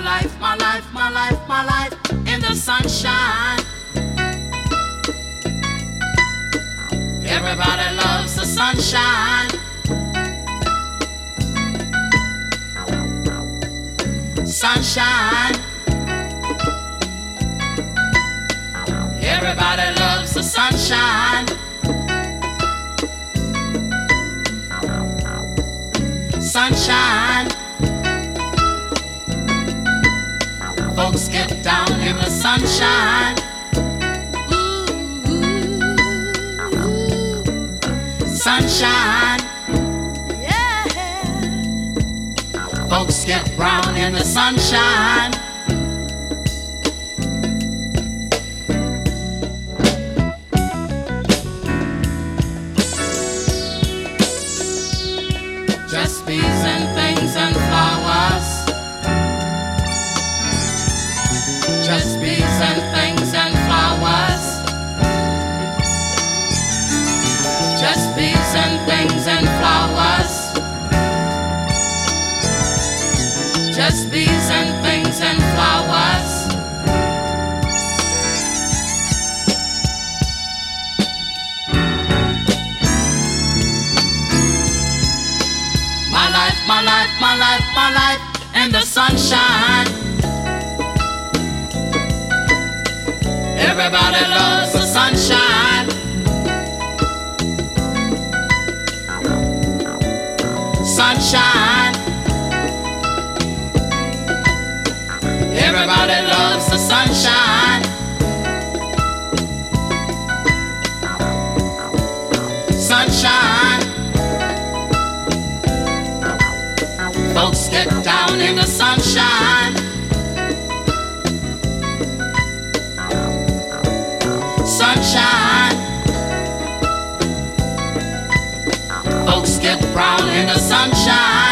life, my life, my life, my life in the sunshine. Everybody loves the sunshine. Sunshine. Everybody loves the sunshine. Sunshine. Folks get down in the sunshine. Sunshine. Yeah. Folks get brown in the sunshine. Just bees And things and flowers. Just bees and things and flowers. My life, my life, my life, my life in the sunshine. Everybody loves the sunshine. Sunshine. Everybody loves Folks get brown in the sunshine.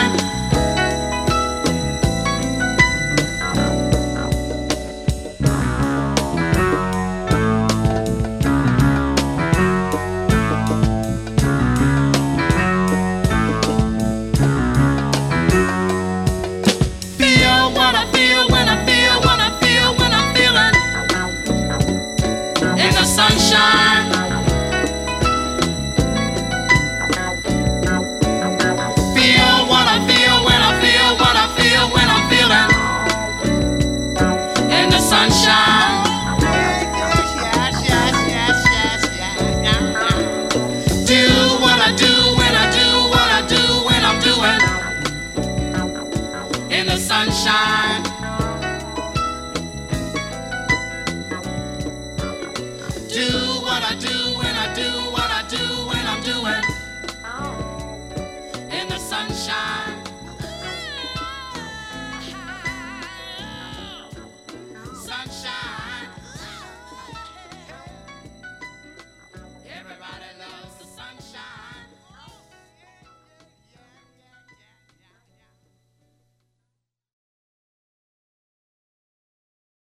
do what I do.